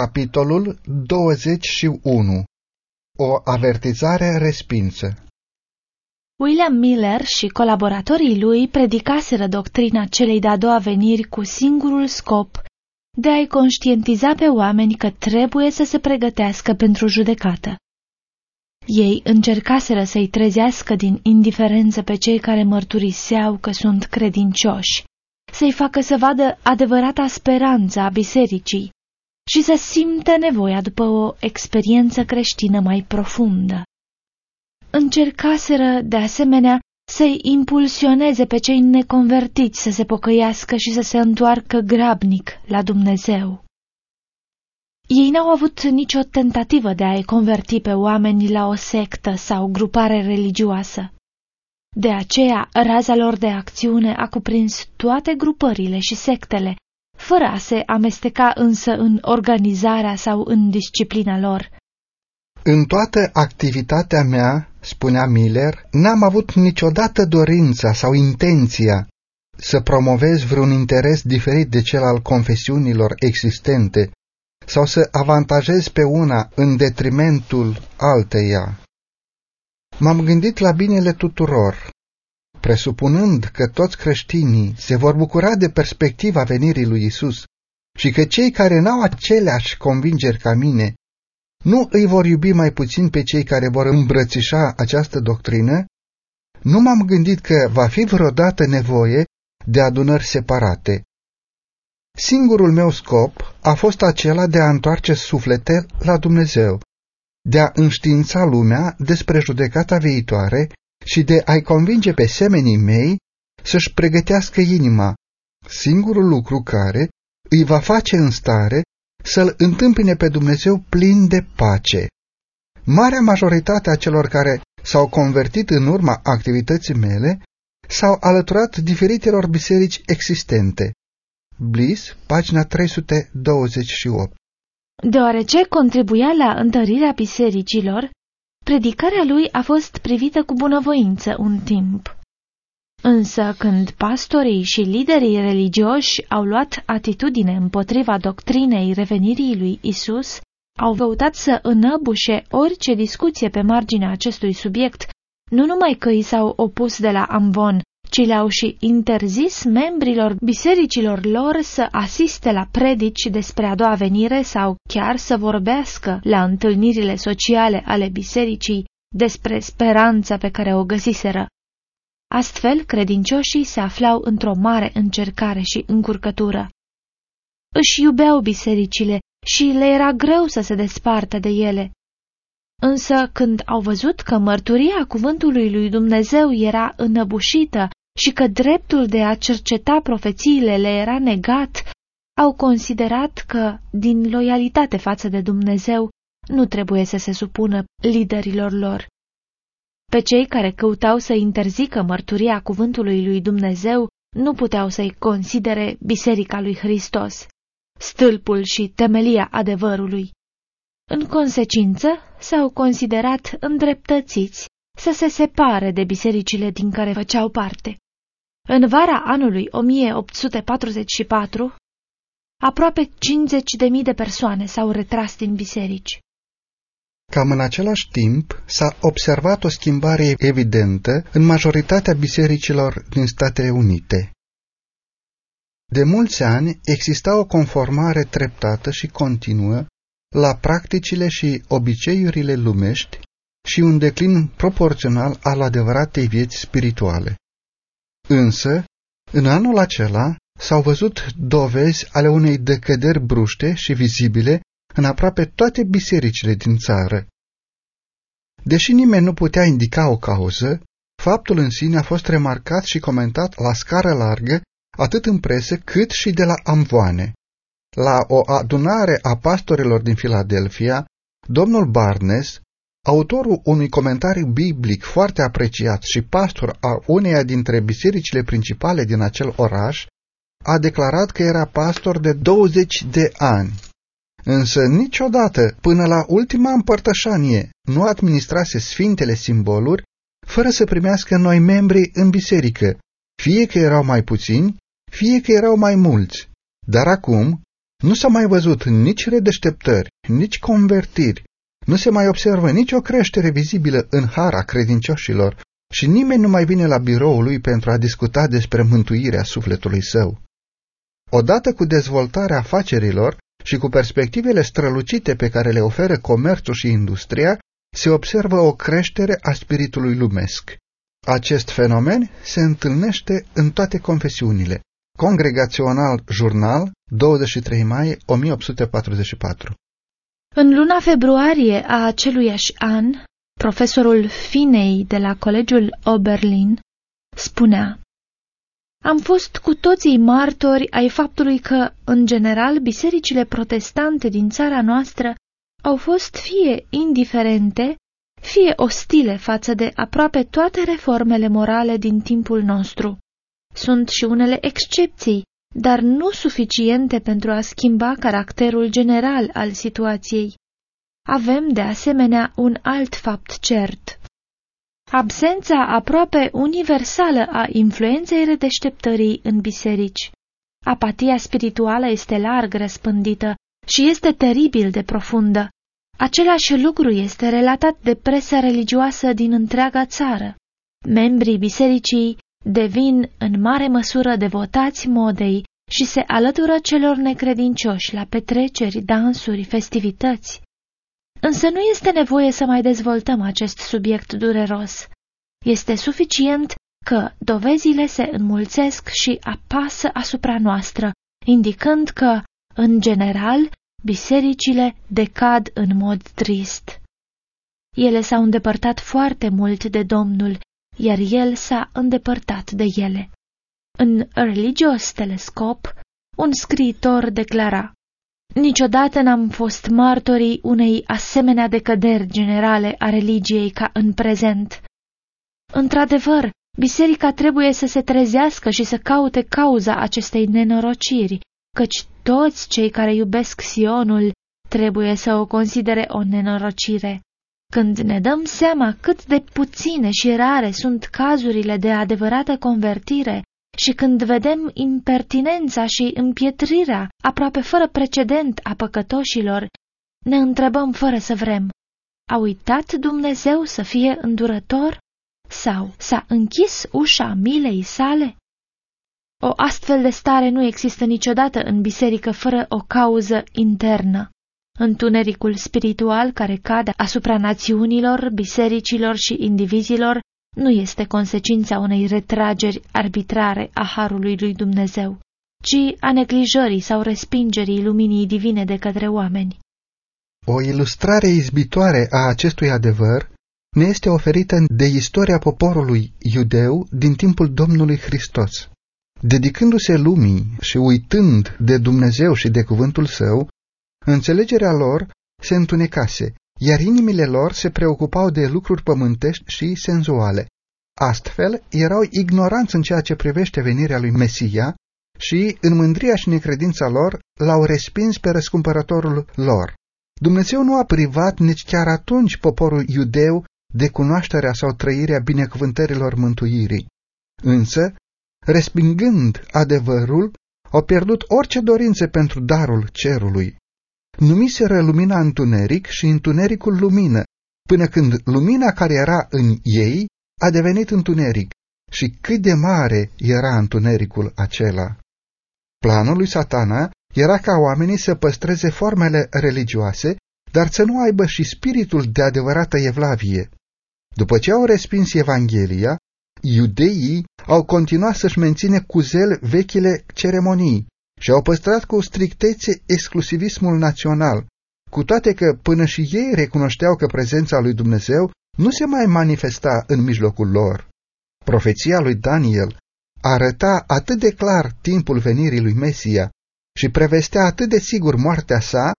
Capitolul 21 O avertizare respinsă William Miller și colaboratorii lui predicaseră doctrina celei de-a doua veniri cu singurul scop de a-i conștientiza pe oameni că trebuie să se pregătească pentru judecată. Ei încercaseră să-i trezească din indiferență pe cei care mărturiseau că sunt credincioși, să-i facă să vadă adevărata speranță a bisericii și să simtă nevoia după o experiență creștină mai profundă. Încercaseră, de asemenea, să-i impulsioneze pe cei neconvertiți să se pocăiască și să se întoarcă grabnic la Dumnezeu. Ei n-au avut nicio tentativă de a-i converti pe oameni la o sectă sau grupare religioasă. De aceea, raza lor de acțiune a cuprins toate grupările și sectele, fără a se amesteca însă în organizarea sau în disciplina lor. În toată activitatea mea, spunea Miller, n-am avut niciodată dorința sau intenția să promovez vreun interes diferit de cel al confesiunilor existente sau să avantajez pe una în detrimentul alteia. M-am gândit la binele tuturor, presupunând că toți creștinii se vor bucura de perspectiva venirii lui Isus și că cei care n-au aceleași convingeri ca mine nu îi vor iubi mai puțin pe cei care vor îmbrățișa această doctrină, nu m-am gândit că va fi vreodată nevoie de adunări separate. Singurul meu scop a fost acela de a întoarce suflete la Dumnezeu, de a înștiința lumea despre judecata viitoare și de a-i convinge pe semenii mei să-și pregătească inima, singurul lucru care îi va face în stare să-L întâmpine pe Dumnezeu plin de pace. Marea majoritate a celor care s-au convertit în urma activității mele s-au alăturat diferitelor biserici existente. Bliss, pagina 328 Deoarece contribuia la întărirea bisericilor, predicarea lui a fost privită cu bunăvoință un timp. Însă când pastorii și liderii religioși au luat atitudine împotriva doctrinei revenirii lui Isus, au căutat să înăbușe orice discuție pe marginea acestui subiect, nu numai că i s-au opus de la Amvon, ci le-au și interzis membrilor bisericilor lor să asiste la predici despre a doua venire sau chiar să vorbească la întâlnirile sociale ale bisericii despre speranța pe care o găsiseră. Astfel, credincioșii se aflau într-o mare încercare și încurcătură. Își iubeau bisericile și le era greu să se despartă de ele. Însă, când au văzut că mărturia cuvântului lui Dumnezeu era înăbușită și că dreptul de a cerceta profețiile le era negat, au considerat că, din loialitate față de Dumnezeu, nu trebuie să se supună liderilor lor. Pe cei care căutau să interzică mărturia cuvântului lui Dumnezeu nu puteau să-i considere Biserica lui Hristos, stâlpul și temelia adevărului. În consecință, s-au considerat îndreptățiți să se separe de bisericile din care făceau parte. În vara anului 1844, aproape 50.000 de persoane s-au retras din biserici. Cam în același timp s-a observat o schimbare evidentă în majoritatea bisericilor din Statele Unite. De mulți ani exista o conformare treptată și continuă la practicile și obiceiurile lumești și un declin proporțional al adevăratei vieți spirituale. Însă, în anul acela s-au văzut dovezi ale unei decăderi bruște și vizibile în aproape toate bisericile din țară. Deși nimeni nu putea indica o cauză, faptul în sine a fost remarcat și comentat la scară largă, atât în presă cât și de la amvoane. La o adunare a pastorilor din Filadelfia, domnul Barnes, autorul unui comentariu biblic foarte apreciat și pastor a uneia dintre bisericile principale din acel oraș, a declarat că era pastor de 20 de ani. Însă niciodată, până la ultima împărtășanie, nu administrase sfintele simboluri, fără să primească noi membri în biserică, fie că erau mai puțini, fie că erau mai mulți. Dar acum, Nu s-a mai văzut nici redeșteptări, nici convertiri, nu se mai observă nicio creștere vizibilă în hara credincioșilor și nimeni nu mai vine la biroul lui pentru a discuta despre mântuirea sufletului său. Odată cu dezvoltarea afacerilor și cu perspectivele strălucite pe care le oferă comerțul și industria, se observă o creștere a spiritului lumesc. Acest fenomen se întâlnește în toate confesiunile. Congregațional Jurnal, 23 mai 1844 În luna februarie a aceluiași an, profesorul Finei de la Colegiul Oberlin spunea Am fost cu toții martori ai faptului că, în general, bisericile protestante din țara noastră au fost fie indiferente, fie ostile față de aproape toate reformele morale din timpul nostru. Sunt și unele excepții, dar nu suficiente pentru a schimba caracterul general al situației. Avem, de asemenea, un alt fapt cert. Absența aproape universală a influenței redeșteptării în biserici. Apatia spirituală este larg răspândită și este teribil de profundă. Același lucru este relatat de presa religioasă din întreaga țară. Membrii bisericii devin în mare măsură devotați modei și se alătură celor necredincioși la petreceri, dansuri, festivități. Însă nu este nevoie să mai dezvoltăm acest subiect dureros. Este suficient că dovezile se înmulțesc și apasă asupra noastră, indicând că, în general, bisericile decad în mod trist. Ele s-au îndepărtat foarte mult de Domnul, iar El s-a îndepărtat de ele. În Religios Telescop, un scriitor declara Niciodată n-am fost martorii unei asemenea decăderi generale a religiei ca în prezent. Într-adevăr, biserica trebuie să se trezească și să caute cauza acestei nenorociri, căci toți cei care iubesc Sionul trebuie să o considere o nenorocire. Când ne dăm seama cât de puține și rare sunt cazurile de adevărată convertire și când vedem impertinența și împietrirea aproape fără precedent a păcătoșilor, ne întrebăm fără să vrem, a uitat Dumnezeu să fie îndurător? Sau s-a închis ușa milei sale? O astfel de stare nu există niciodată în biserică fără o cauză internă. Întunericul spiritual care cade asupra națiunilor, bisericilor și indivizilor nu este consecința unei retrageri arbitrare a harului lui Dumnezeu, ci a neglijării sau respingerii luminii divine de către oameni. O ilustrare izbitoare a acestui adevăr ne este oferită de istoria poporului iudeu din timpul Domnului Hristos. Dedicându-se lumii și uitând de Dumnezeu și de cuvântul său, înțelegerea lor se întunecase, iar inimile lor se preocupau de lucruri pământești și senzuale. Astfel, erau ignoranți în ceea ce privește venirea lui Mesia și, în mândria și necredința lor, l-au respins pe răscumpărătorul lor. Dumnezeu nu a privat nici chiar atunci poporul iudeu de cunoașterea sau trăirea binecuvântărilor mântuirii. Însă, respingând adevărul, au pierdut orice dorințe pentru darul cerului. Numiseră lumina întuneric și întunericul lumină, până când lumina care era în ei a devenit întuneric și cât de mare era întunericul acela. Planul lui satana era ca oamenii să păstreze formele religioase, dar să nu aibă și spiritul de adevărată evlavie. După ce au respins Evanghelia, iudeii au continuat să-și menține cu zel vechile ceremonii și au păstrat cu strictețe exclusivismul național, cu toate că până și ei recunoșteau că prezența lui Dumnezeu nu se mai manifesta în mijlocul lor. Profeția lui Daniel arăta atât de clar timpul venirii lui Mesia și prevestea atât de sigur moartea sa,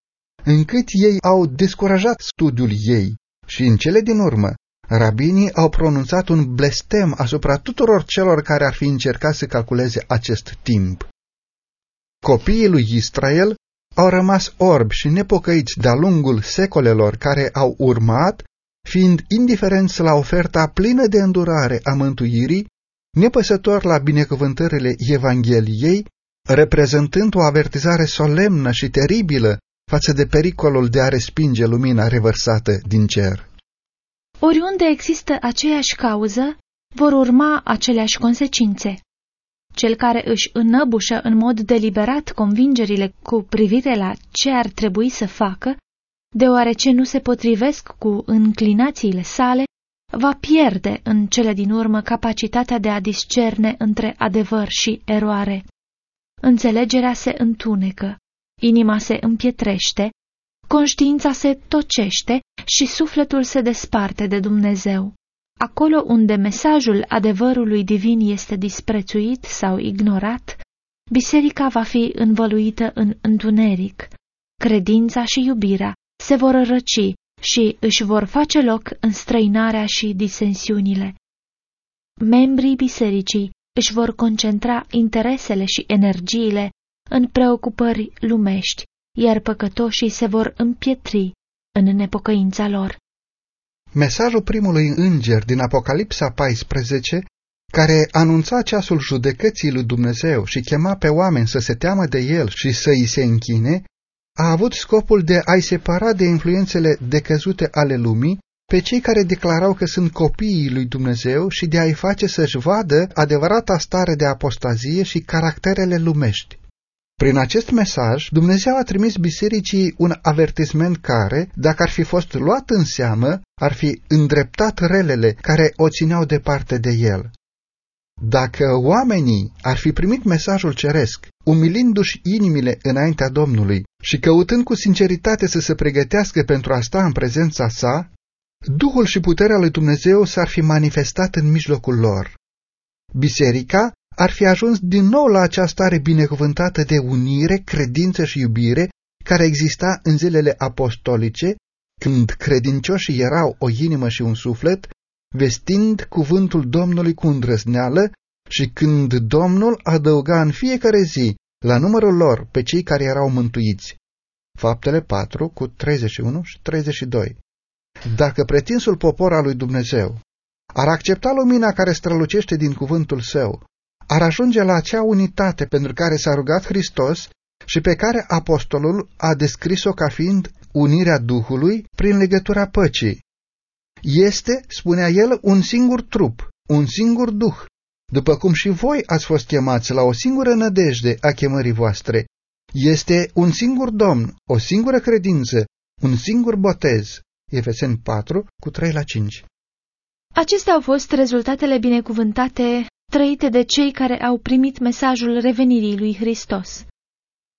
încât ei au descurajat studiul ei și în cele din urmă Rabinii au pronunțat un blestem asupra tuturor celor care ar fi încercat să calculeze acest timp. Copiii lui Israel au rămas orbi și nepocăiți de-a lungul secolelor care au urmat, fiind indiferenți la oferta plină de îndurare a mântuirii, nepăsător la binecuvântările Evangheliei reprezentând o avertizare solemnă și teribilă față de pericolul de a respinge lumina revărsată din cer. Oriunde există aceeași cauză, vor urma aceleași consecințe. Cel care își înăbușă în mod deliberat convingerile cu privire la ce ar trebui să facă, deoarece nu se potrivesc cu înclinațiile sale, va pierde în cele din urmă capacitatea de a discerne între adevăr și eroare. Înțelegerea se întunecă, inima se împietrește, conștiința se tocește și sufletul se desparte de Dumnezeu. Acolo unde mesajul adevărului divin este disprețuit sau ignorat, biserica va fi învăluită în întuneric. Credința și iubirea se vor răci și își vor face loc în străinarea și disensiunile. Membrii bisericii își vor concentra interesele și energiile în preocupări lumești, iar păcătoșii se vor împietri în nepocăința lor. Mesajul primului înger din Apocalipsa 14, care anunța ceasul judecății lui Dumnezeu și chema pe oameni să se teamă de el și să îi se închine, a avut scopul de a-i separa de influențele decăzute ale lumii pe cei care declarau că sunt copiii lui Dumnezeu și de a-i face să-și vadă adevărata stare de apostazie și caracterele lumești. Prin acest mesaj, Dumnezeu a trimis bisericii un avertisment care, dacă ar fi fost luat în seamă, ar fi îndreptat relele care o țineau departe de el. Dacă oamenii ar fi primit mesajul ceresc, umilindu-și inimile înaintea Domnului și căutând cu sinceritate să se pregătească pentru a sta în prezența sa, Duhul și puterea lui Dumnezeu s-ar fi manifestat în mijlocul lor. Biserica ar fi ajuns din nou la această stare binecuvântată de unire, credință și iubire care exista în zilele apostolice, când credincioșii erau o inimă și un suflet, vestind cuvântul Domnului cu îndrăzneală și când Domnul adăuga în fiecare zi la numărul lor pe cei care erau mântuiți. Faptele 4 cu 31 și 32 Dacă pretinsul popor al lui Dumnezeu ar accepta lumina care strălucește din cuvântul său, ar ajunge la acea unitate pentru care s-a rugat Hristos și pe care apostolul a descris-o ca fiind unirea Duhului prin legătura păcii. Este, spunea el, un singur trup, un singur Duh, după cum și voi ați fost chemați la o singură nădejde a chemării voastre. Este un singur Domn, o singură credință, un singur botez. Efeseni 4, cu 3 la 5. Acestea au fost rezultatele binecuvântate trăite de cei care au primit mesajul revenirii lui Hristos.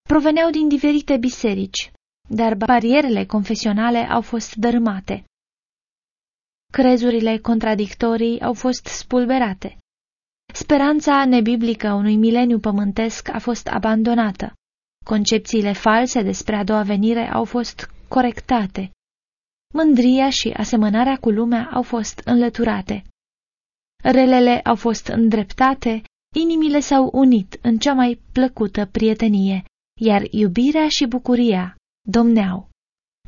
Proveneau din diferite biserici, dar barierele confesionale au fost dărâmate. Crezurile contradictorii au fost spulberate. Speranța nebiblică a unui mileniu pământesc a fost abandonată. Concepțiile false despre a doua venire au fost corectate. Mândria și asemănarea cu lumea au fost înlăturate. Relele au fost îndreptate, inimile s-au unit în cea mai plăcută prietenie, iar iubirea și bucuria domneau.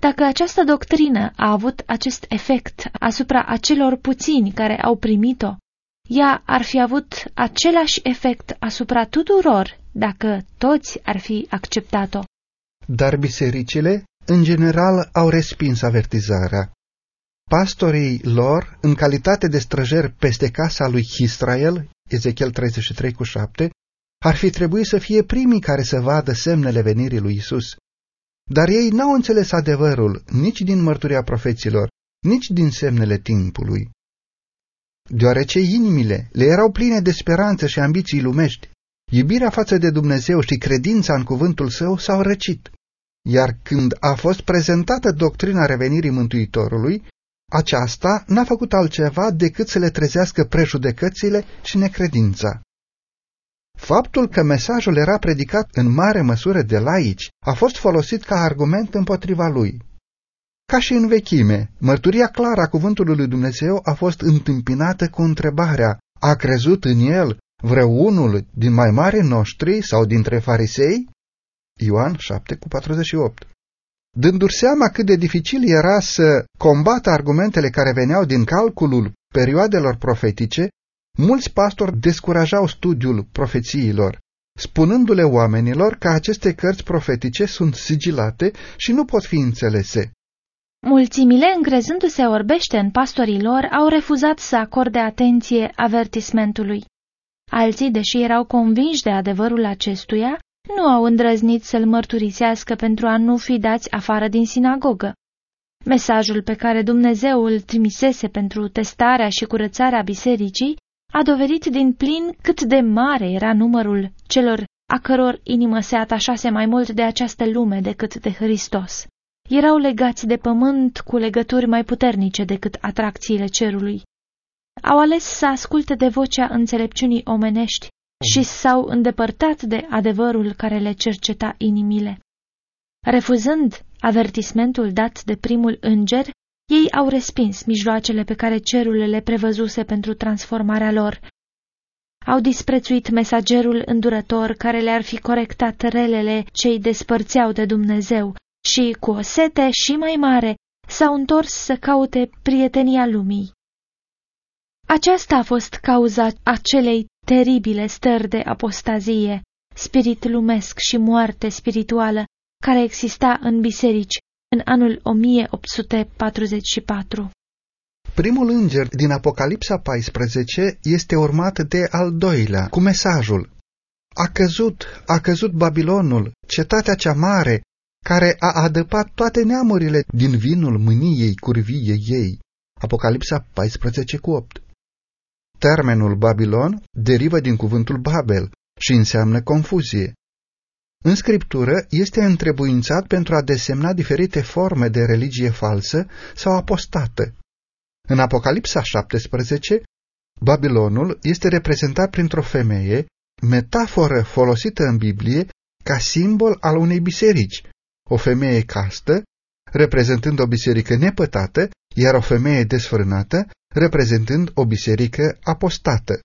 Dacă această doctrină a avut acest efect asupra acelor puțini care au primit-o, ea ar fi avut același efect asupra tuturor dacă toți ar fi acceptat-o. Dar bisericile, în general, au respins avertizarea. Pastorii lor, în calitate de străjeri peste casa lui Israel, Ezechiel 33 cu 7, ar fi trebuit să fie primii care să vadă semnele venirii lui Isus. Dar ei n-au înțeles adevărul nici din mărturia profeților, nici din semnele timpului. Deoarece inimile le erau pline de speranță și ambiții lumești, iubirea față de Dumnezeu și credința în cuvântul său s-au răcit. Iar când a fost prezentată doctrina revenirii Mântuitorului, aceasta n-a făcut altceva decât să le trezească prejudecățile și necredința. Faptul că mesajul era predicat în mare măsură de laici a fost folosit ca argument împotriva lui. Ca și în vechime, mărturia clară a cuvântului lui Dumnezeu a fost întâmpinată cu întrebarea, a crezut în el vreunul din mai mari noștri sau dintre farisei? Ioan 7 cu 48 Dându-și seama cât de dificil era să combată argumentele care veneau din calculul perioadelor profetice, mulți pastori descurajau studiul profețiilor. spunându-le oamenilor că aceste cărți profetice sunt sigilate și nu pot fi înțelese. Mulțimile, încrezându-se orbește în pastorii lor, au refuzat să acorde atenție avertismentului. Alții, deși erau convinși de adevărul acestuia, nu au îndrăznit să-l mărturisească pentru a nu fi dați afară din sinagogă. Mesajul pe care Dumnezeu îl trimisese pentru testarea și curățarea bisericii a dovedit din plin cât de mare era numărul celor a căror inimă se atașase mai mult de această lume decât de Hristos. Erau legați de pământ cu legături mai puternice decât atracțiile cerului. Au ales să asculte de vocea înțelepciunii omenești și s-au îndepărtat de adevărul care le cerceta inimile. Refuzând avertismentul dat de primul înger, ei au respins mijloacele pe care cerul le prevăzuse pentru transformarea lor. Au disprețuit mesagerul îndurător care le-ar fi corectat relele ce îi despărțeau de Dumnezeu și, cu o sete și mai mare, s-au întors să caute prietenia lumii. Aceasta a fost cauza acelei teribile stări de apostazie, spirit lumesc și moarte spirituală care exista în biserici în anul 1844. Primul înger din Apocalipsa 14 este urmat de al doilea, cu mesajul A căzut, a căzut Babilonul, cetatea cea mare, care a adăpat toate neamurile din vinul mâniei curvie ei. Apocalipsa 14 cu 8 Termenul Babilon derivă din cuvântul Babel și înseamnă confuzie. În scriptură este întrebuințat pentru a desemna diferite forme de religie falsă sau apostată. În Apocalipsa 17, Babilonul este reprezentat printr-o femeie, metaforă folosită în Biblie ca simbol al unei biserici, o femeie castă, reprezentând o biserică nepătată, iar o femeie desfrânată, reprezentând o biserică apostată.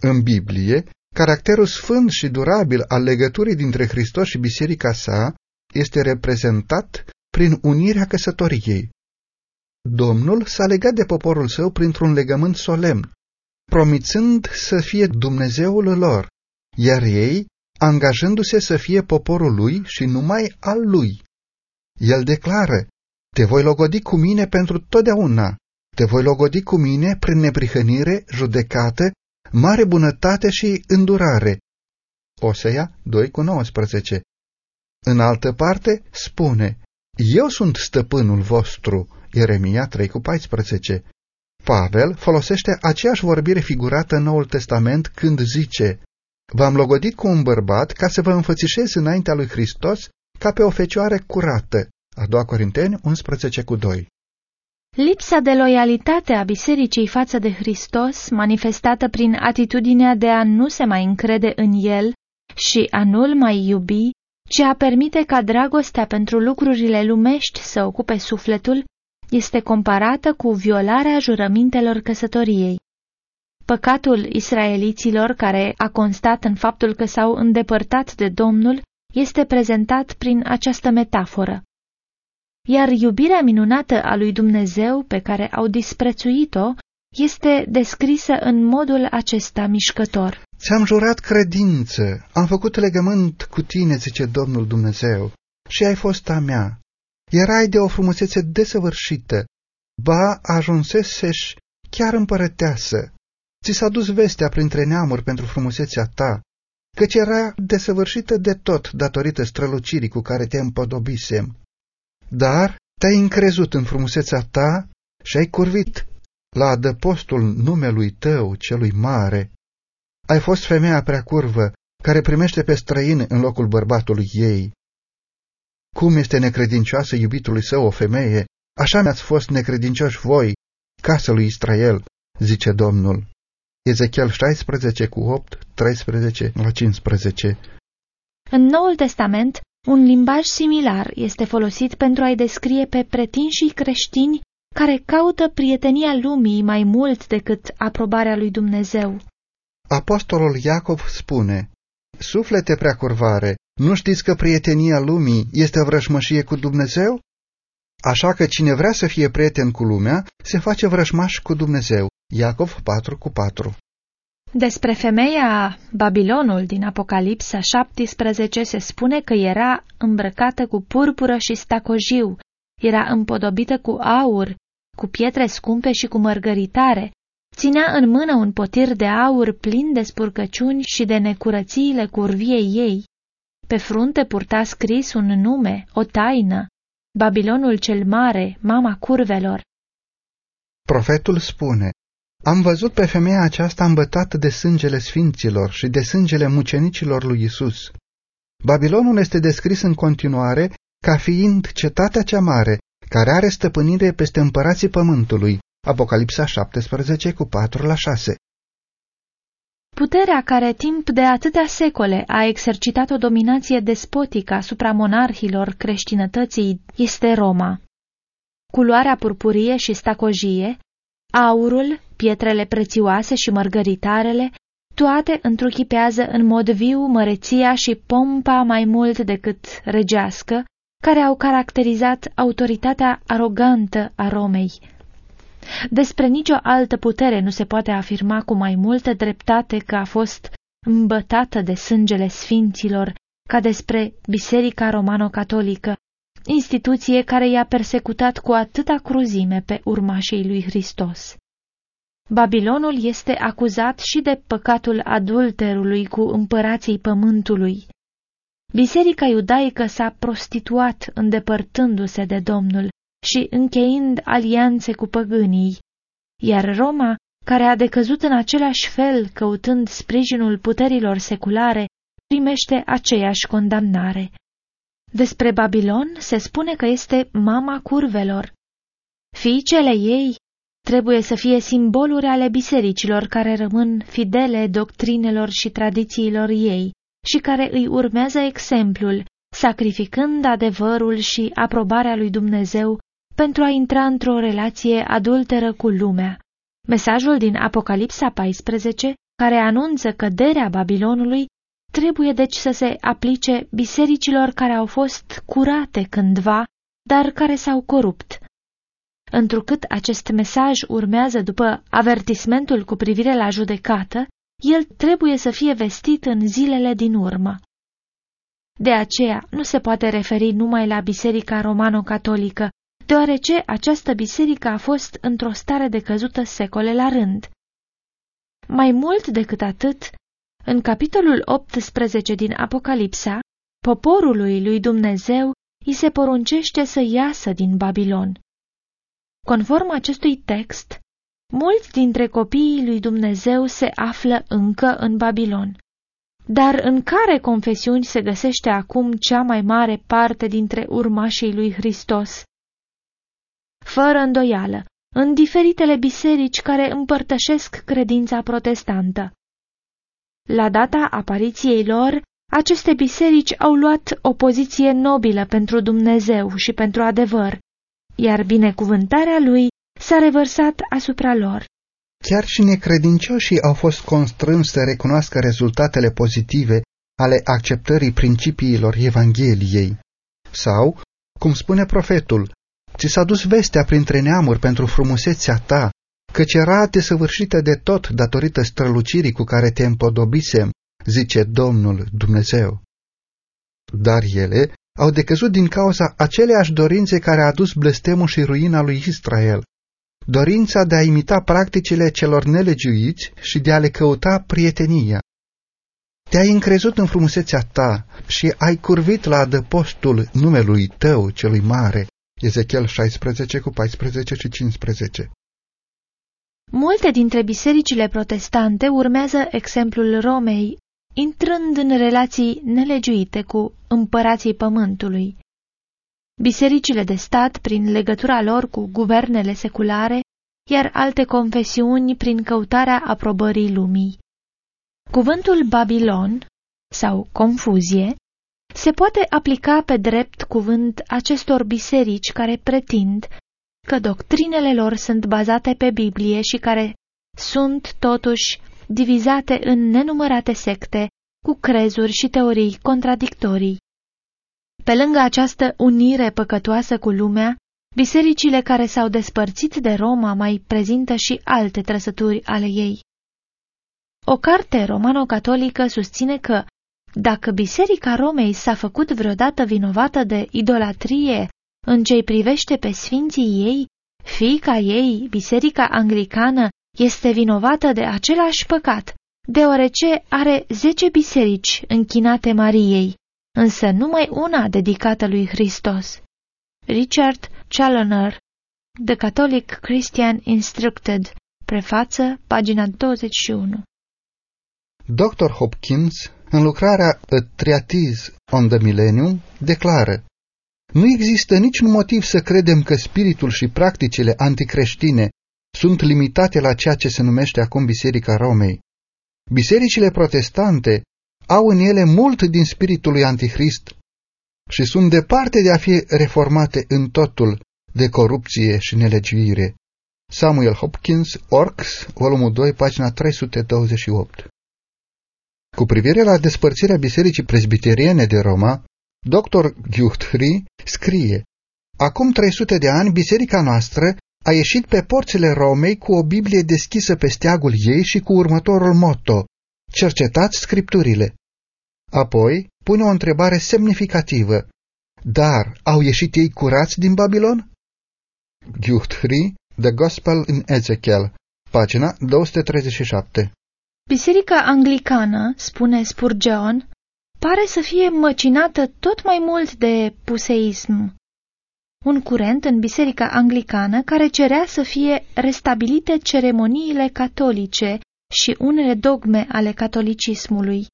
În Biblie, caracterul sfânt și durabil al legăturii dintre Hristos și biserica sa este reprezentat prin unirea căsătoriei. Domnul s-a legat de poporul său printr-un legământ solemn, promițând să fie Dumnezeul lor, iar ei angajându-se să fie poporul lui și numai al lui. El declară, te voi logodi cu mine pentru totdeauna, te voi logodi cu mine prin neprihănire, judecată, mare bunătate și îndurare. Osea 2 cu 19 În altă parte spune, Eu sunt stăpânul vostru, Ieremia 3 cu 14. Pavel folosește aceeași vorbire figurată în Noul Testament când zice, V-am logodit cu un bărbat ca să vă înfățișez înaintea lui Hristos ca pe o fecioară curată. A doua Corinteni 11 cu 2. Lipsa de loialitate a bisericii față de Hristos, manifestată prin atitudinea de a nu se mai încrede în El și a nu-L mai iubi, ce a permite ca dragostea pentru lucrurile lumești să ocupe sufletul, este comparată cu violarea jurămintelor căsătoriei. Păcatul israeliților, care a constat în faptul că s-au îndepărtat de Domnul, este prezentat prin această metaforă. Iar iubirea minunată a lui Dumnezeu, pe care au disprețuit-o, este descrisă în modul acesta mișcător. Ți-am jurat credință, am făcut legământ cu tine, zice Domnul Dumnezeu, și ai fost a mea. Erai de o frumusețe desăvârșită, ba ajunseseși chiar împărăteasă. Ți s-a dus vestea printre neamuri pentru frumusețea ta, căci era desăvârșită de tot datorită strălucirii cu care te împodobisem. Dar te-ai încrezut în frumusețea ta și ai curvit la adăpostul numelui tău celui mare. Ai fost femeia prea curvă, care primește pe străin în locul bărbatului ei. Cum este necredincioasă iubitului său o femeie, așa mi-ați fost necredincioși voi, casă lui Israel, zice Domnul. Ezechiel 16 cu 8, 13 la 15. În Noul Testament, un limbaj similar este folosit pentru a-i descrie pe pretinșii creștini care caută prietenia lumii mai mult decât aprobarea lui Dumnezeu. Apostolul Iacov spune, Suflete prea curvare, nu știți că prietenia lumii este vrășmășie cu Dumnezeu? Așa că cine vrea să fie prieten cu lumea, se face vrășmaș cu Dumnezeu. Iacov 4 cu 4 Despre femeia Babilonul din Apocalipsa 17 se spune că era îmbrăcată cu purpură și stacojiu, era împodobită cu aur, cu pietre scumpe și cu mărgăritare, ținea în mână un potir de aur plin de spurcăciuni și de necurățiile curviei ei. Pe frunte purta scris un nume, o taină, Babilonul cel mare, mama curvelor. Profetul spune, Am văzut pe femeia aceasta îmbătată de sângele sfinților și de sângele mucenicilor lui Isus. Babilonul este descris în continuare ca fiind cetatea cea mare, care are stăpânire peste împărații pământului, Apocalipsa 17 cu 4 la 6. Puterea care timp de atâtea secole a exercitat o dominație despotică asupra monarhilor creștinătății este Roma. Culoarea purpurie și stacojie, aurul, pietrele prețioase și mărgăritarele, toate întruchipează în mod viu măreția și pompa mai mult decât regească, care au caracterizat autoritatea arogantă a Romei. Despre nicio altă putere nu se poate afirma cu mai multă dreptate că a fost îmbătată de sângele sfinților ca despre Biserica Romano-Catolică, instituție care i-a persecutat cu atâta cruzime pe urmașii lui Hristos. Babilonul este acuzat și de păcatul adulterului cu împărații pământului. Biserica iudaică s-a prostituat îndepărtându-se de Domnul și încheind alianțe cu păgânii, iar Roma, care a decăzut în același fel căutând sprijinul puterilor seculare, primește aceeași condamnare. Despre Babilon se spune că este mama curvelor. Fiicele ei trebuie să fie simboluri ale bisericilor care rămân fidele doctrinelor și tradițiilor ei și care îi urmează exemplul, sacrificând adevărul și aprobarea lui Dumnezeu pentru a intra într-o relație adulteră cu lumea. Mesajul din Apocalipsa 14, care anunță căderea Babilonului, trebuie deci să se aplice bisericilor care au fost curate cândva, dar care s-au corupt. Întrucât acest mesaj urmează după avertismentul cu privire la judecată, el trebuie să fie vestit în zilele din urmă. De aceea nu se poate referi numai la Biserica Romano-Catolică, deoarece această biserică a fost într-o stare de căzută secole la rând. Mai mult decât atât, în capitolul 18 din Apocalipsa, poporului lui Dumnezeu îi se poruncește să iasă din Babilon. Conform acestui text, mulți dintre copiii lui Dumnezeu se află încă în Babilon. Dar în care confesiuni se găsește acum cea mai mare parte dintre urmașii lui Hristos? Fără îndoială, în diferitele biserici care împărtășesc credința protestantă. La data apariției lor, aceste biserici au luat o poziție nobilă pentru Dumnezeu și pentru adevăr, iar binecuvântarea lui s-a revărsat asupra lor. Chiar și necredincioșii au fost constrânși să recunoască rezultatele pozitive ale acceptării principiilor Evangheliei. Sau, cum spune profetul, ți s-a dus vestea printre neamuri pentru frumusețea ta, căci era desăvârșită de tot datorită strălucirii cu care te împodobisem, zice Domnul Dumnezeu. Dar ele au decăzut din cauza aceleași dorințe care a adus blestemul și ruina lui Israel, dorința de a imita practicile celor nelegiuiți și de a le căuta prietenia. Te-ai încrezut în frumusețea ta și ai curvit la adăpostul numelui tău celui mare. Ezechiel 16 cu 14 și 15 Multe dintre bisericile protestante urmează exemplul Romei, intrând în relații nelegiuite cu împărații pământului. Bisericile de stat, prin legătura lor cu guvernele seculare, iar alte confesiuni prin căutarea aprobării lumii. Cuvântul Babilon sau confuzie se poate aplica pe drept cuvânt acestor biserici care pretind că doctrinele lor sunt bazate pe Biblie și care sunt, totuși, divizate în nenumărate secte cu crezuri și teorii contradictorii. Pe lângă această unire păcătoasă cu lumea, bisericile care s-au despărțit de Roma mai prezintă și alte trăsături ale ei. O carte romano-catolică susține că, dacă Biserica Romei s-a făcut vreodată vinovată de idolatrie în ce privește pe sfinții ei, fiica ei, Biserica Anglicană, este vinovată de același păcat, deoarece are zece biserici închinate Mariei, însă numai una dedicată lui Hristos. Richard Challoner, The Catholic Christian Instructed, prefață, pagina 21. Dr. Hopkins, în lucrarea A Treatise on the Millennium, declară Nu există niciun motiv să credem că spiritul și practicile anticreștine sunt limitate la ceea ce se numește acum Biserica Romei. Bisericile protestante au în ele mult din spiritul lui Antichrist și sunt departe de a fi reformate în totul de corupție și nelegiuire. Samuel Hopkins, Orks, volumul 2, pagina 328 Cu privire la despărțirea Bisericii Presbiteriene de Roma, dr. Guthrie scrie Acum 300 de ani, biserica noastră a ieșit pe porțile Romei cu o Biblie deschisă pe steagul ei și cu următorul motto, cercetați scripturile. Apoi pune o întrebare semnificativă, dar au ieșit ei curați din Babilon? Guthrie, The Gospel in Ezekiel, pagina 237 Biserica anglicană, spune Spurgeon, pare să fie măcinată tot mai mult de puseism, un curent în biserica anglicană care cerea să fie restabilite ceremoniile catolice și unele dogme ale catolicismului.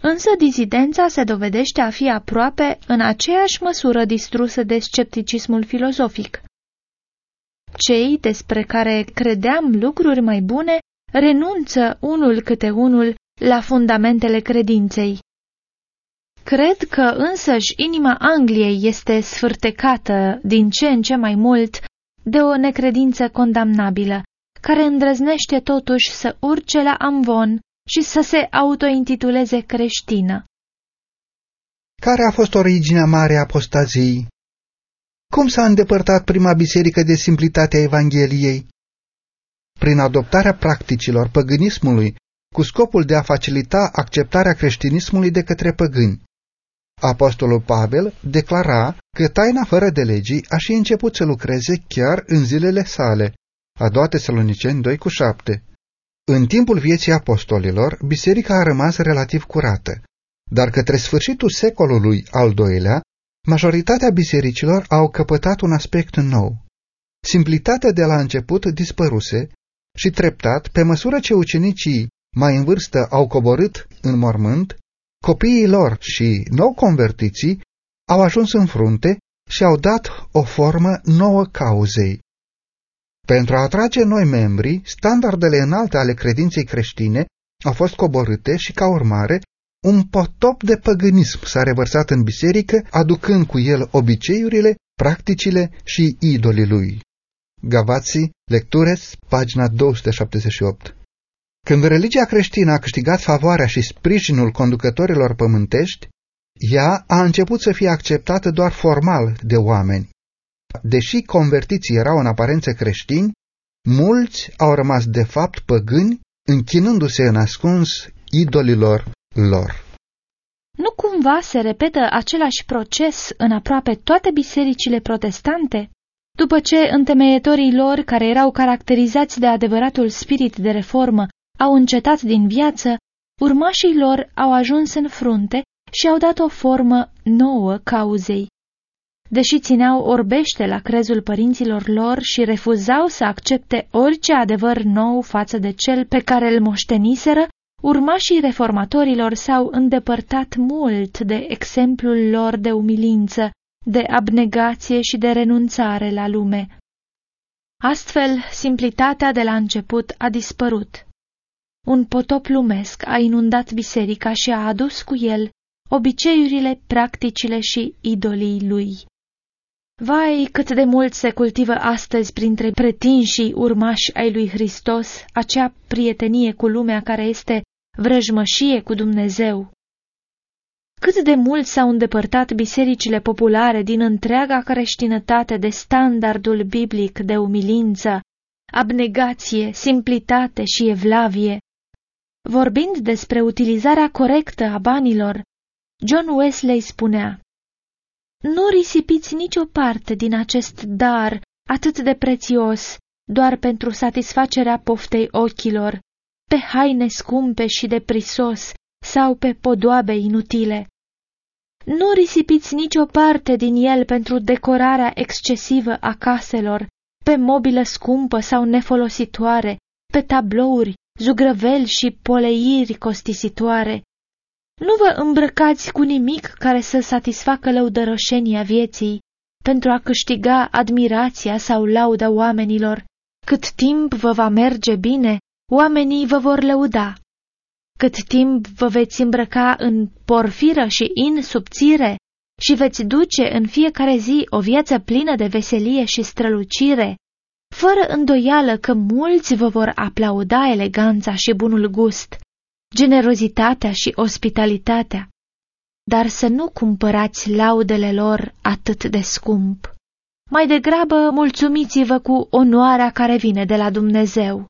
Însă dizidența se dovedește a fi aproape în aceeași măsură distrusă de scepticismul filozofic. Cei despre care credeam lucruri mai bune renunță unul câte unul la fundamentele credinței. Cred că însăși inima Angliei este sfârtecată din ce în ce mai mult de o necredință condamnabilă, care îndrăznește totuși să urce la amvon și să se autointituleze creștină. Care a fost originea mare a apostaziei? Cum s-a îndepărtat prima biserică de simplitatea Evangheliei? Prin adoptarea practicilor păgânismului, cu scopul de a facilita acceptarea creștinismului de către păgâni. Apostolul Pavel declara că taina fără de legii a și început să lucreze chiar în zilele sale, a doua Tesaloniceni 2 cu 7. În timpul vieții apostolilor, biserica a rămas relativ curată, dar către sfârșitul secolului al doilea, majoritatea bisericilor au căpătat un aspect nou. Simplitatea de la început dispăruse și treptat, pe măsură ce ucenicii mai în vârstă au coborât în mormânt, copiii lor și nou convertiții au ajuns în frunte și au dat o formă nouă cauzei. Pentru a atrage noi membri, standardele înalte ale credinței creștine au fost coborâte și, ca urmare, un potop de păgânism s-a revărsat în biserică, aducând cu el obiceiurile, practicile și idolii lui. Gavații, Lectures, pagina 278 Când religia creștină a câștigat favoarea și sprijinul conducătorilor pământești, ea a început să fie acceptată doar formal de oameni. Deși convertiții erau în aparență creștini, mulți au rămas de fapt păgâni, închinându-se în ascuns idolilor lor. Nu cumva se repetă același proces în aproape toate bisericile protestante? După ce întemeietorii lor, care erau caracterizați de adevăratul spirit de reformă, au încetat din viață, urmașii lor au ajuns în frunte și au dat o formă nouă cauzei. Deși țineau orbește la crezul părinților lor și refuzau să accepte orice adevăr nou față de cel pe care îl moșteniseră, urmașii reformatorilor s-au îndepărtat mult de exemplul lor de umilință, de abnegație și de renunțare la lume. Astfel, simplitatea de la început a dispărut. Un potop lumesc a inundat biserica și a adus cu el obiceiurile, practicile și idolii lui. Vai, cât de mult se cultivă astăzi printre pretinșii urmași ai lui Hristos acea prietenie cu lumea care este vrăjmășie cu Dumnezeu. Cât de mult s-au îndepărtat bisericile populare din întreaga creștinătate de standardul biblic de umilință, abnegație, simplitate și evlavie. Vorbind despre utilizarea corectă a banilor, John Wesley spunea, Nu risipiți nicio parte din acest dar atât de prețios doar pentru satisfacerea poftei ochilor, pe haine scumpe și de prisos sau pe podoabe inutile. Nu risipiți nicio parte din el pentru decorarea excesivă a caselor, pe mobilă scumpă sau nefolositoare, pe tablouri, zugrăveli și poleiri costisitoare. Nu vă îmbrăcați cu nimic care să satisfacă lăudărășenia vieții, pentru a câștiga admirația sau lauda oamenilor. Cât timp vă va merge bine, oamenii vă vor lăuda. Cât timp vă veți îmbrăca în porfiră și in subțire și veți duce în fiecare zi o viață plină de veselie și strălucire, fără îndoială că mulți vă vor aplauda eleganța și bunul gust, generozitatea și ospitalitatea, dar să nu cumpărați laudele lor atât de scump. Mai degrabă mulțumiți-vă cu onoarea care vine de la Dumnezeu.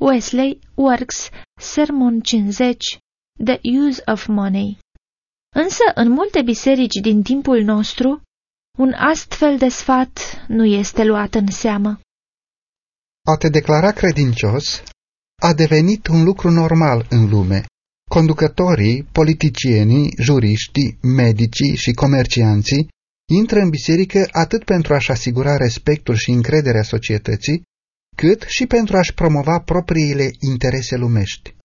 Wesley Works, Sermon 50, The Use of Money Însă, în multe biserici din timpul nostru, un astfel de sfat nu este luat în seamă. A te declara credincios a devenit un lucru normal în lume. Conducătorii, politicienii, juriștii, medicii și comercianții intră în biserică atât pentru a-și asigura respectul și încrederea societății, cât și pentru a-și promova propriile interese lumești.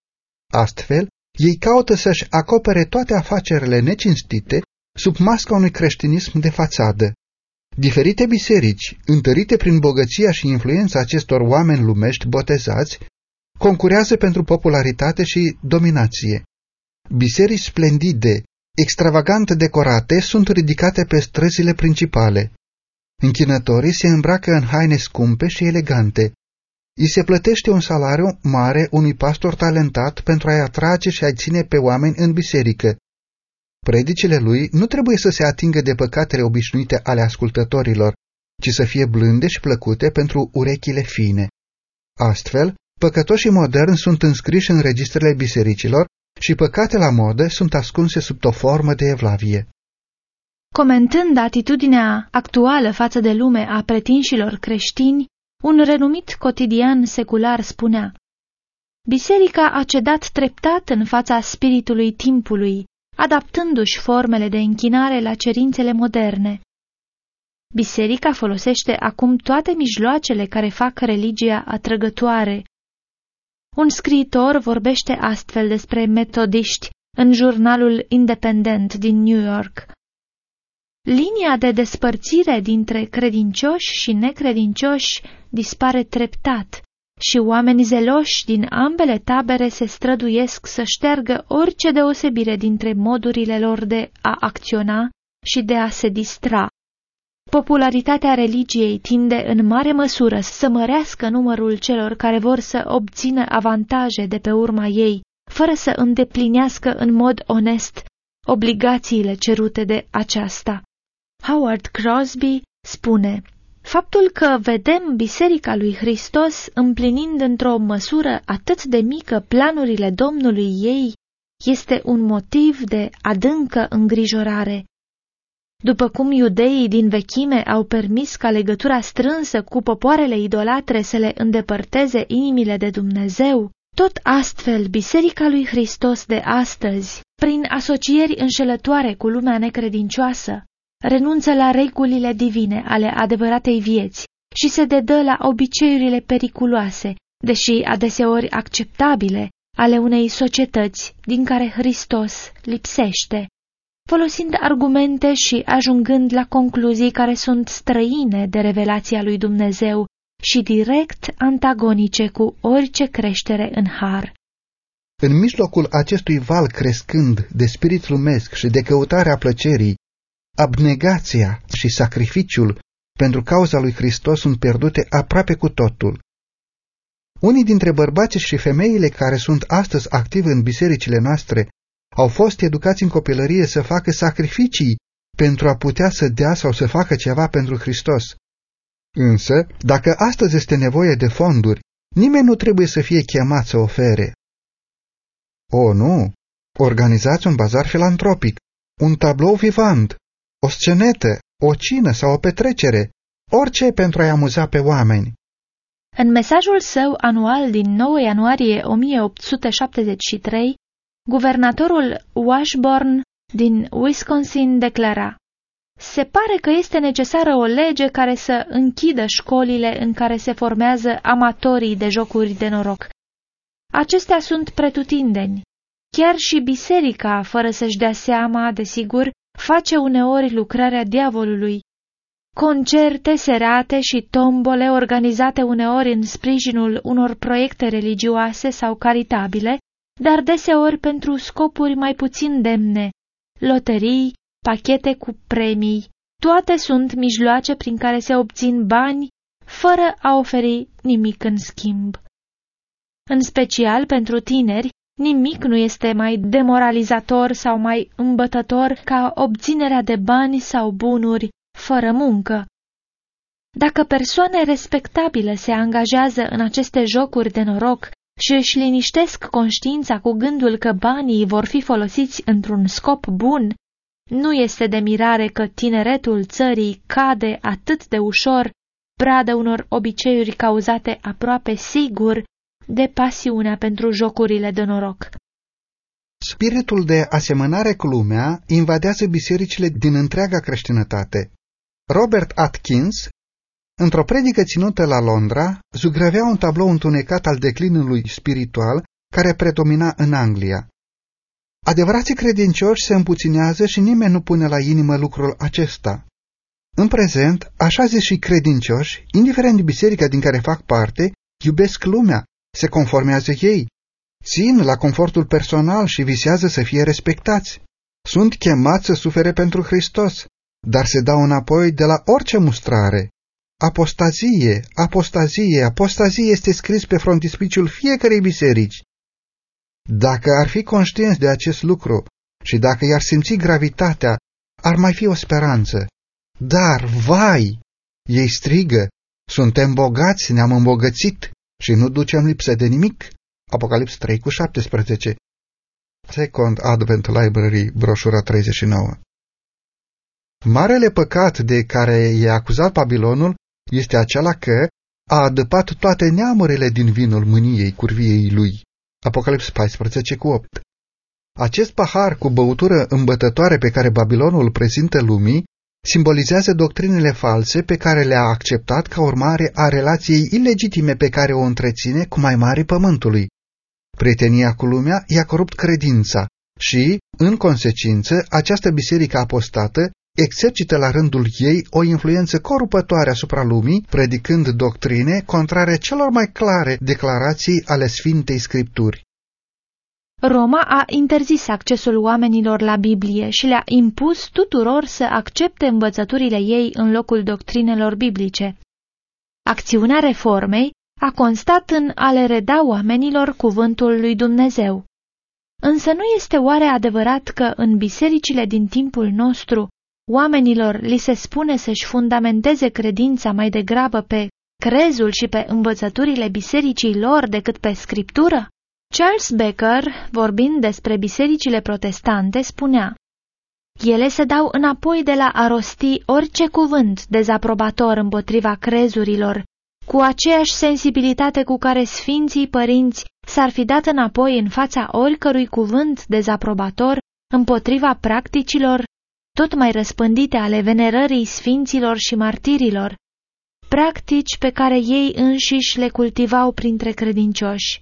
Astfel, ei caută să-și acopere toate afacerile necinstite sub masca unui creștinism de fațadă. Diferite biserici, întărite prin bogăția și influența acestor oameni lumești botezați, concurează pentru popularitate și dominație. Biserici splendide, extravagant decorate, sunt ridicate pe străzile principale. Închinătorii se îmbracă în haine scumpe și elegante. I se plătește un salariu mare unui pastor talentat pentru a-i atrage și a-i ține pe oameni în biserică. Predicile lui nu trebuie să se atingă de păcatele obișnuite ale ascultătorilor, ci să fie blânde și plăcute pentru urechile fine. Astfel, păcătoșii moderni sunt înscriși în registrele bisericilor și păcate la modă sunt ascunse sub o formă de evlavie. Comentând atitudinea actuală față de lume a pretinșilor creștini, un renumit cotidian secular spunea Biserica a cedat treptat în fața spiritului timpului, adaptându-și formele de închinare la cerințele moderne. Biserica folosește acum toate mijloacele care fac religia atrăgătoare. Un scriitor vorbește astfel despre metodiști în jurnalul independent din New York. Linia de despărțire dintre credincioși și necredincioși dispare treptat și oameni zeloși din ambele tabere se străduiesc să șteargă orice deosebire dintre modurile lor de a acționa și de a se distra. Popularitatea religiei tinde în mare măsură să mărească numărul celor care vor să obțină avantaje de pe urma ei, fără să îndeplinească în mod onest obligațiile cerute de aceasta. Howard Crosby spune, Faptul că vedem Biserica lui Hristos împlinind într-o măsură atât de mică planurile Domnului ei este un motiv de adâncă îngrijorare. După cum iudeii din vechime au permis ca legătura strânsă cu popoarele idolatre să le îndepărteze inimile de Dumnezeu, tot astfel Biserica lui Hristos de astăzi, prin asocieri înșelătoare cu lumea necredincioasă, renunță la regulile divine ale adevăratei vieți și se dedă la obiceiurile periculoase, deși adeseori acceptabile, ale unei societăți din care Hristos lipsește, folosind argumente și ajungând la concluzii care sunt străine de revelația lui Dumnezeu și direct antagonice cu orice creștere în har. În mijlocul acestui val crescând de spirit lumesc și de căutarea plăcerii, abnegația și sacrificiul pentru cauza lui Hristos sunt pierdute aproape cu totul. Unii dintre bărbații și femeile care sunt astăzi activi în bisericile noastre au fost educați în copilărie să facă sacrificii pentru a putea să dea sau să facă ceva pentru Hristos. Însă, dacă astăzi este nevoie de fonduri, nimeni nu trebuie să fie chemat să ofere. O, nu! Organizați un bazar filantropic, un tablou vivant, o scenetă, o cină sau o petrecere, orice pentru a-i amuza pe oameni. În mesajul său anual din 9 ianuarie 1873, guvernatorul Washburn din Wisconsin declara Se pare că este necesară o lege care să închidă școlile în care se formează amatorii de jocuri de noroc. Acestea sunt pretutindeni. Chiar și biserica, fără să-și dea seama, desigur, face uneori lucrarea diavolului. Concerte serate și tombole organizate uneori în sprijinul unor proiecte religioase sau caritabile, dar deseori pentru scopuri mai puțin demne, loterii, pachete cu premii, toate sunt mijloace prin care se obțin bani fără a oferi nimic în schimb. În special pentru tineri, nimic nu este mai demoralizator sau mai îmbătător ca obținerea de bani sau bunuri fără muncă. Dacă persoane respectabile se angajează în aceste jocuri de noroc și își liniștesc conștiința cu gândul că banii vor fi folosiți într-un scop bun, nu este de mirare că tineretul țării cade atât de ușor pradă unor obiceiuri cauzate aproape sigur de pasiunea pentru jocurile de noroc. Spiritul de asemănare cu lumea invadează bisericile din întreaga creștinătate. Robert Atkins, într-o predică ținută la Londra, zugrăvea un tablou întunecat al declinului spiritual care predomina în Anglia. Adevărații credincioși se împuținează și nimeni nu pune la inimă lucrul acesta. În prezent, așa zis și credincioși, indiferent de biserica din care fac parte, iubesc lumea, se conformează ei, țin la confortul personal și visează să fie respectați. Sunt chemați să sufere pentru Hristos, dar se dau înapoi de la orice mustrare. Apostazie, apostazie, apostazie este scris pe frontispiciul fiecarei biserici. Dacă ar fi conștienți de acest lucru și dacă i-ar simți gravitatea, ar mai fi o speranță. Dar, vai, ei strigă, suntem bogați, ne-am îmbogățit și nu ducem lipsă de nimic. Apocalips 3 cu 17 Second Advent Library, broșura 39 Marele păcat de care e acuzat Babilonul este acela că a adăpat toate neamurile din vinul mâniei curviei lui. Apocalips 14 cu 8 Acest pahar cu băutură îmbătătoare pe care Babilonul îl prezintă lumii simbolizează doctrinele false pe care le-a acceptat ca urmare a relației ilegitime pe care o întreține cu mai mari pământului. Prietenia cu lumea i-a corupt credința și, în consecință, această biserică apostată exercită la rândul ei o influență corupătoare asupra lumii, predicând doctrine contrare celor mai clare declarații ale Sfintei Scripturi. Roma a interzis accesul oamenilor la Biblie și le-a impus tuturor să accepte învățăturile ei în locul doctrinelor biblice. Acțiunea reformei a constat în a le reda oamenilor cuvântul lui Dumnezeu. Însă nu este oare adevărat că în bisericile din timpul nostru oamenilor li se spune să-și fundamenteze credința mai degrabă pe crezul și pe învățăturile bisericii lor decât pe scriptură? Charles Becker, vorbind despre bisericile protestante, spunea Ele se dau înapoi de la a rosti orice cuvânt dezaprobator împotriva crezurilor, cu aceeași sensibilitate cu care sfinții părinți s-ar fi dat înapoi în fața oricărui cuvânt dezaprobator împotriva practicilor tot mai răspândite ale venerării sfinților și martirilor, practici pe care ei înșiși le cultivau printre credincioși.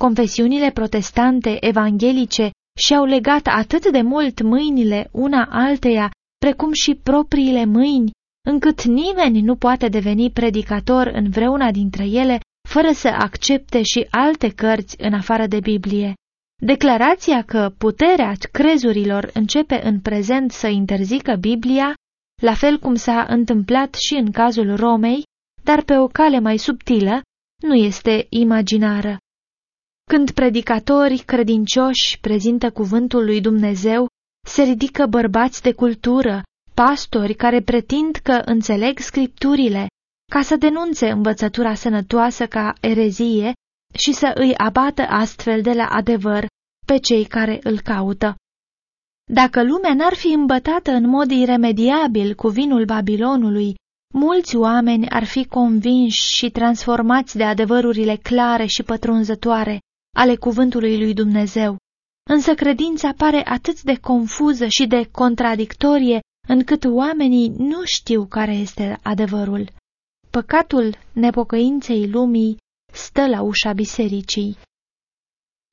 Confesiunile protestante evanghelice și-au legat atât de mult mâinile una alteia, precum și propriile mâini, încât nimeni nu poate deveni predicator în vreuna dintre ele fără să accepte și alte cărți în afară de Biblie. Declarația că puterea crezurilor începe în prezent să interzică Biblia, la fel cum s-a întâmplat și în cazul Romei, dar pe o cale mai subtilă, nu este imaginară. Când predicatori credincioși prezintă cuvântul lui Dumnezeu, se ridică bărbați de cultură, pastori care pretind că înțeleg scripturile, ca să denunțe învățătura sănătoasă ca erezie și să îi abată astfel de la adevăr pe cei care îl caută. Dacă lumea n-ar fi îmbătată în mod iremediabil cu vinul Babilonului, mulți oameni ar fi convinși și transformați de adevărurile clare și pătrunzătoare ale cuvântului lui Dumnezeu. Însă credința pare atât de confuză și de contradictorie încât oamenii nu știu care este adevărul. Păcatul nepocăinței lumii stă la ușa bisericii.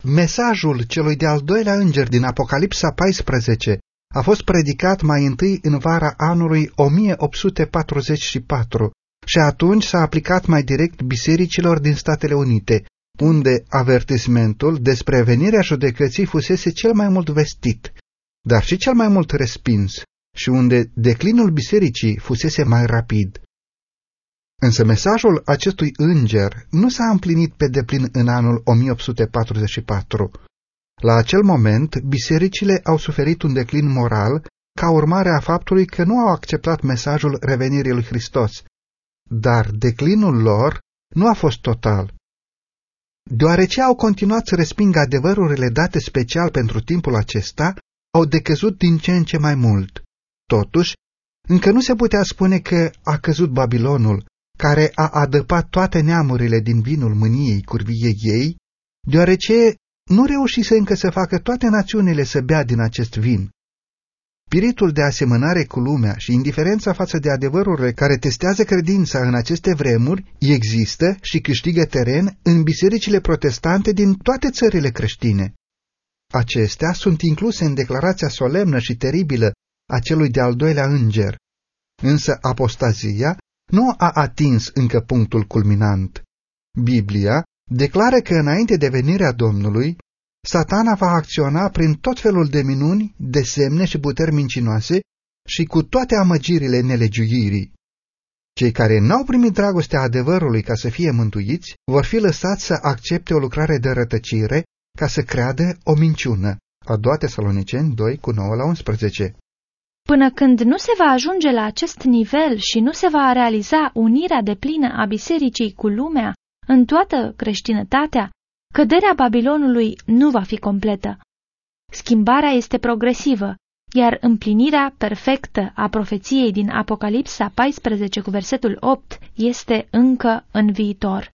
Mesajul celui de-al doilea înger din Apocalipsa 14 a fost predicat mai întâi în vara anului 1844 și atunci s-a aplicat mai direct bisericilor din Statele Unite, unde avertismentul despre venirea judecății fusese cel mai mult vestit, dar și cel mai mult respins, și unde declinul bisericii fusese mai rapid. Însă mesajul acestui înger nu s-a împlinit pe deplin în anul 1844. La acel moment, bisericile au suferit un declin moral ca urmare a faptului că nu au acceptat mesajul revenirii lui Hristos, dar declinul lor nu a fost total. Deoarece au continuat să respingă adevărurile date special pentru timpul acesta, au decăzut din ce în ce mai mult. Totuși, încă nu se putea spune că a căzut Babilonul, care a adăpat toate neamurile din vinul mâniei curviei ei, deoarece nu reușise încă să facă toate națiunile să bea din acest vin. Spiritul de asemănare cu lumea și indiferența față de adevărurile care testează credința în aceste vremuri există și câștigă teren în bisericile protestante din toate țările creștine. Acestea sunt incluse în declarația solemnă și teribilă a celui de-al doilea înger. Însă apostazia nu a atins încă punctul culminant. Biblia declară că înainte de venirea Domnului, satana va acționa prin tot felul de minuni, de semne și puteri mincinoase și cu toate amăgirile nelegiuirii. Cei care n-au primit dragostea adevărului ca să fie mântuiți, vor fi lăsați să accepte o lucrare de rătăcire ca să creadă o minciună. A doua Tesaloniceni 2 cu 9 la 11 Până când nu se va ajunge la acest nivel și nu se va realiza unirea de plină a bisericii cu lumea în toată creștinătatea, căderea Babilonului nu va fi completă. Schimbarea este progresivă, iar împlinirea perfectă a profeției din Apocalipsa 14 cu versetul 8 este încă în viitor.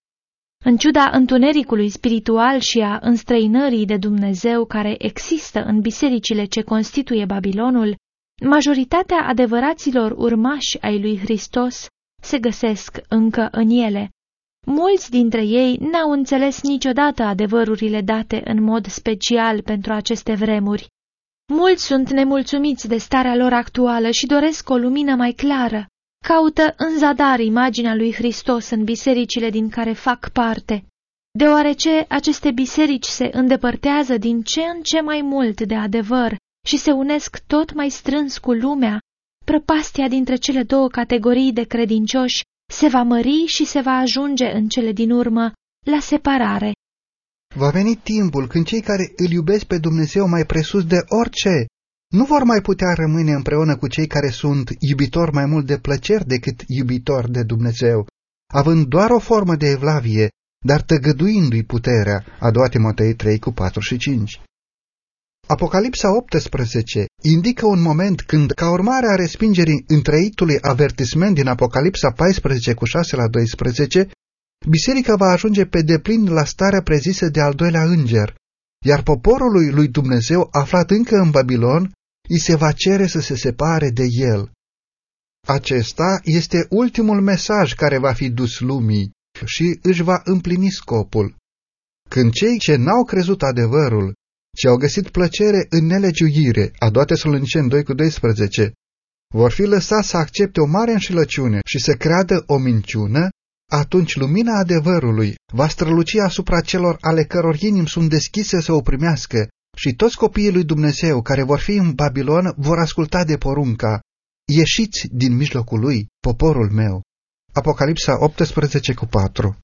În ciuda întunericului spiritual și a înstrăinării de Dumnezeu care există în bisericile ce constituie Babilonul, Majoritatea adevăraților urmași ai lui Hristos se găsesc încă în ele. Mulți dintre ei n-au înțeles niciodată adevărurile date în mod special pentru aceste vremuri. Mulți sunt nemulțumiți de starea lor actuală și doresc o lumină mai clară. Caută în zadar imaginea lui Hristos în bisericile din care fac parte. Deoarece aceste biserici se îndepărtează din ce în ce mai mult de adevăr și se unesc tot mai strâns cu lumea, prăpastia dintre cele două categorii de credincioși se va mări și se va ajunge în cele din urmă la separare. Va veni timpul când cei care îl iubesc pe Dumnezeu mai presus de orice nu vor mai putea rămâne împreună cu cei care sunt iubitori mai mult de plăceri decât iubitori de Dumnezeu, având doar o formă de evlavie, dar tăgăduindu-i puterea, a doua Timotei 3 cu 4 și 5. Apocalipsa 18 indică un moment când, ca urmare a respingerii întreitului avertisment din Apocalipsa 14 cu 6 la 12, biserica va ajunge pe deplin la starea prezisă de al doilea înger, iar poporului lui Dumnezeu aflat încă în Babilon, îi se va cere să se separe de el. Acesta este ultimul mesaj care va fi dus lumii și își va împlini scopul. Când cei ce n-au crezut adevărul și au găsit plăcere în nelegiuire, a doua Tesaloniceni 2 cu 12, vor fi lăsați să accepte o mare înșelăciune și să creadă o minciună, atunci lumina adevărului va străluci asupra celor ale căror inimi sunt deschise să o primească și toți copiii lui Dumnezeu care vor fi în Babilon vor asculta de porunca, ieșiți din mijlocul lui, poporul meu. Apocalipsa 18 cu 4